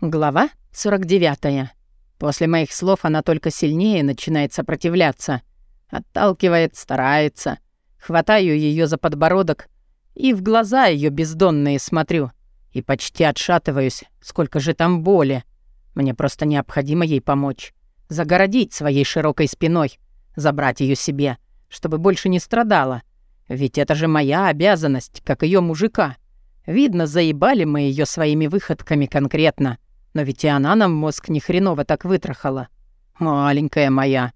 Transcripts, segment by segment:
Глава 49. После моих слов она только сильнее начинает сопротивляться. Отталкивает, старается. Хватаю ее за подбородок и в глаза ее бездонные смотрю. И почти отшатываюсь, сколько же там боли. Мне просто необходимо ей помочь. Загородить своей широкой спиной. Забрать ее себе, чтобы больше не страдала. Ведь это же моя обязанность, как ее мужика. Видно, заебали мы ее своими выходками конкретно. Но ведь и она нам мозг ни хреново так вытрахала. Маленькая моя.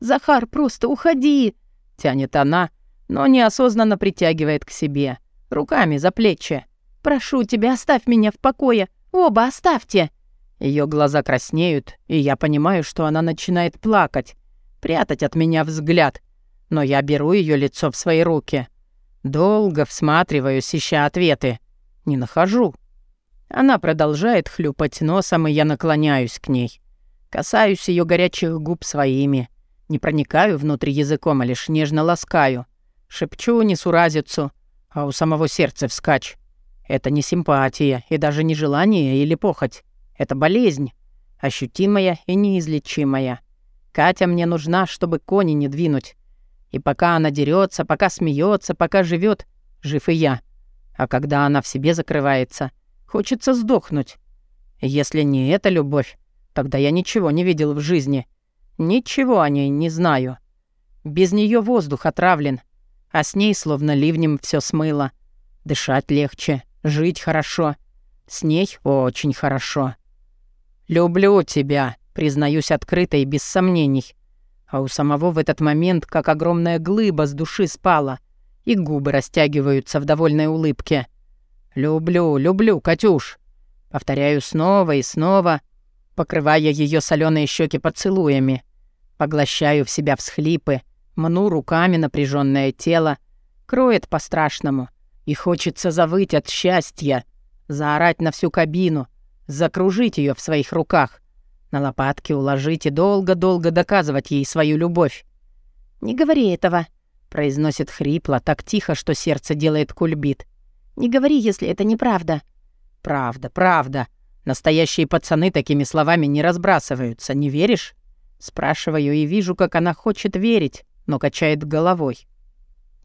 «Захар, просто уходи!» — тянет она, но неосознанно притягивает к себе. Руками за плечи. «Прошу тебя, оставь меня в покое! Оба оставьте!» Ее глаза краснеют, и я понимаю, что она начинает плакать, прятать от меня взгляд. Но я беру ее лицо в свои руки. Долго всматриваюсь, ища ответы. Не нахожу. Она продолжает хлюпать носом, и я наклоняюсь к ней. Касаюсь ее горячих губ своими. Не проникаю внутрь языком, а лишь нежно ласкаю. Шепчу несуразицу, а у самого сердца вскачь. Это не симпатия и даже не желание или похоть. Это болезнь. Ощутимая и неизлечимая. Катя мне нужна, чтобы кони не двинуть. И пока она дерется, пока смеется, пока живет, жив и я. А когда она в себе закрывается — Хочется сдохнуть. Если не эта любовь, тогда я ничего не видел в жизни. Ничего о ней не знаю. Без нее воздух отравлен, а с ней словно ливнем все смыло. Дышать легче, жить хорошо. С ней очень хорошо. «Люблю тебя», признаюсь открыто и без сомнений. А у самого в этот момент, как огромная глыба с души спала, и губы растягиваются в довольной улыбке. «Люблю, люблю, Катюш!» Повторяю снова и снова, покрывая ее соленые щеки поцелуями. Поглощаю в себя всхлипы, мну руками напряженное тело, кроет по-страшному. И хочется завыть от счастья, заорать на всю кабину, закружить ее в своих руках, на лопатки уложить и долго-долго доказывать ей свою любовь. «Не говори этого», — произносит хрипло, так тихо, что сердце делает кульбит. Не говори, если это неправда». «Правда, правда. Настоящие пацаны такими словами не разбрасываются, не веришь?» Спрашиваю и вижу, как она хочет верить, но качает головой.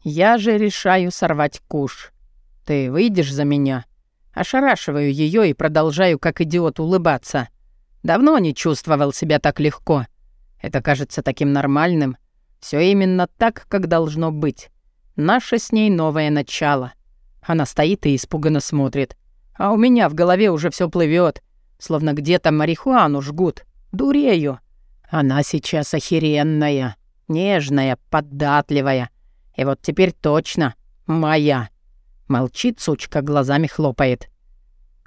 «Я же решаю сорвать куш. Ты выйдешь за меня?» Ошарашиваю ее и продолжаю, как идиот, улыбаться. Давно не чувствовал себя так легко. Это кажется таким нормальным. Все именно так, как должно быть. Наше с ней новое начало. Она стоит и испуганно смотрит. А у меня в голове уже все плывет, словно где-то марихуану жгут. Дурею. Она сейчас охеренная, нежная, податливая. И вот теперь точно моя. Молчит сучка, глазами хлопает.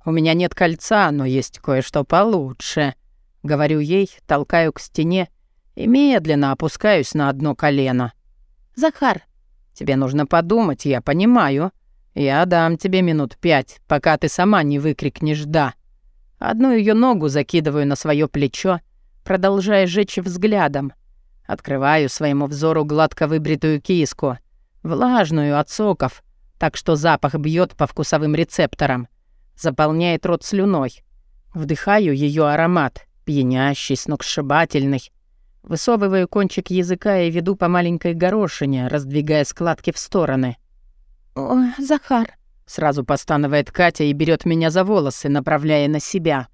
«У меня нет кольца, но есть кое-что получше», — говорю ей, толкаю к стене и медленно опускаюсь на одно колено. «Захар, тебе нужно подумать, я понимаю. «Я дам тебе минут пять, пока ты сама не выкрикнешь «да». Одну ее ногу закидываю на свое плечо, продолжая жечь взглядом. Открываю своему взору гладко выбритую киску, влажную от соков, так что запах бьет по вкусовым рецепторам, заполняет рот слюной. Вдыхаю ее аромат, пьянящий, сногсшибательный. Высовываю кончик языка и веду по маленькой горошине, раздвигая складки в стороны. «О, Захар!» — сразу постанывает Катя и берет меня за волосы, направляя на себя.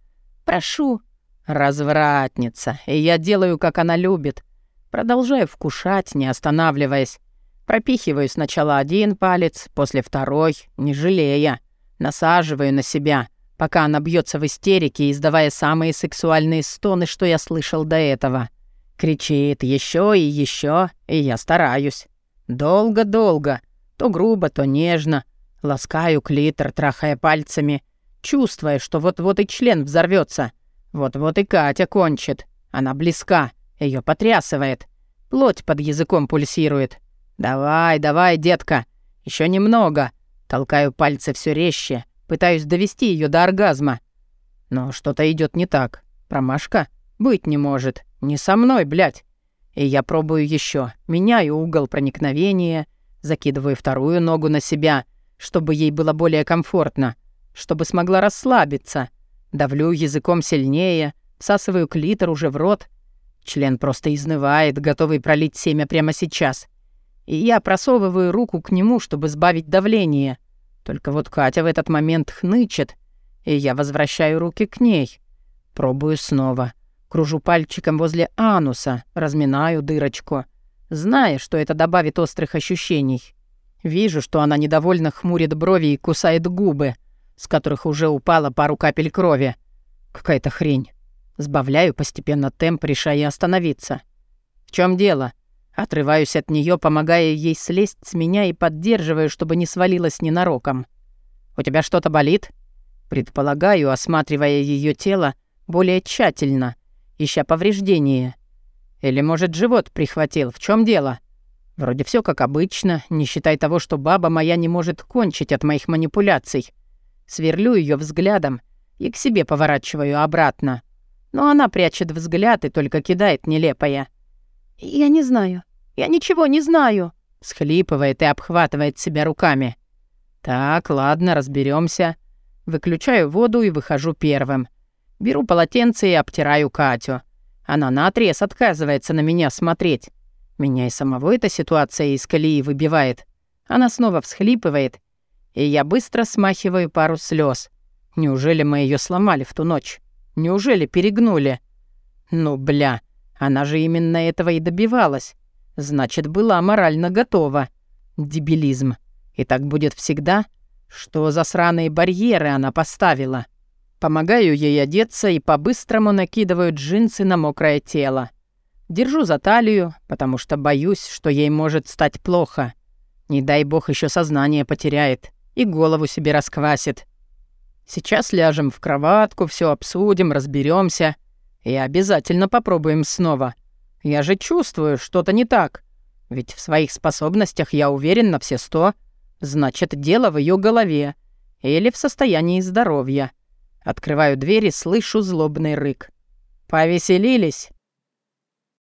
«Прошу!» Развратница, и я делаю, как она любит. Продолжаю вкушать, не останавливаясь. Пропихиваю сначала один палец, после второй, не жалея. Насаживаю на себя, пока она бьется в истерике, издавая самые сексуальные стоны, что я слышал до этого. Кричит еще и еще, и я стараюсь. Долго-долго, то грубо, то нежно. Ласкаю клитор, трахая пальцами, чувствуя, что вот-вот и член взорвется. Вот-вот и Катя кончит. Она близка, ее потрясывает. Плоть под языком пульсирует. «Давай, давай, детка, еще немного». Толкаю пальцы все резче, пытаюсь довести ее до оргазма. Но что-то идет не так. Промашка? Быть не может. Не со мной, блядь. И я пробую еще, меняю угол проникновения, Закидываю вторую ногу на себя, чтобы ей было более комфортно, чтобы смогла расслабиться. Давлю языком сильнее, всасываю клитор уже в рот. Член просто изнывает, готовый пролить семя прямо сейчас. И я просовываю руку к нему, чтобы сбавить давление. Только вот Катя в этот момент хнычет, и я возвращаю руки к ней. Пробую снова. Кружу пальчиком возле ануса, разминаю дырочку, зная, что это добавит острых ощущений. Вижу, что она недовольно хмурит брови и кусает губы, с которых уже упала пару капель крови. Какая-то хрень. Сбавляю постепенно темп, решая остановиться. В чем дело? Отрываюсь от нее, помогая ей слезть с меня и поддерживаю, чтобы не свалилась ненароком. «У тебя что-то болит?» Предполагаю, осматривая ее тело более тщательно, ища повреждения. Или, может, живот прихватил? В чем дело? Вроде все как обычно, не считай того, что баба моя не может кончить от моих манипуляций. Сверлю ее взглядом и к себе поворачиваю обратно. Но она прячет взгляд и только кидает нелепое. «Я не знаю. Я ничего не знаю», — схлипывает и обхватывает себя руками. «Так, ладно, разберемся. Выключаю воду и выхожу первым. Беру полотенце и обтираю Катю. Она наотрез отказывается на меня смотреть. Меня и самого эта ситуация из колеи выбивает. Она снова всхлипывает, и я быстро смахиваю пару слез. Неужели мы ее сломали в ту ночь? Неужели перегнули? Ну, бля, она же именно этого и добивалась. Значит, была морально готова. Дебилизм. И так будет всегда? Что за сраные барьеры она поставила?» Помогаю ей одеться и по-быстрому накидываю джинсы на мокрое тело. Держу за талию, потому что боюсь, что ей может стать плохо. Не дай бог еще сознание потеряет и голову себе расквасит. Сейчас ляжем в кроватку, все обсудим, разберемся и обязательно попробуем снова. Я же чувствую, что-то не так. Ведь в своих способностях я уверен на все сто. Значит, дело в ее голове или в состоянии здоровья. Открываю дверь и слышу злобный рык. «Повеселились?»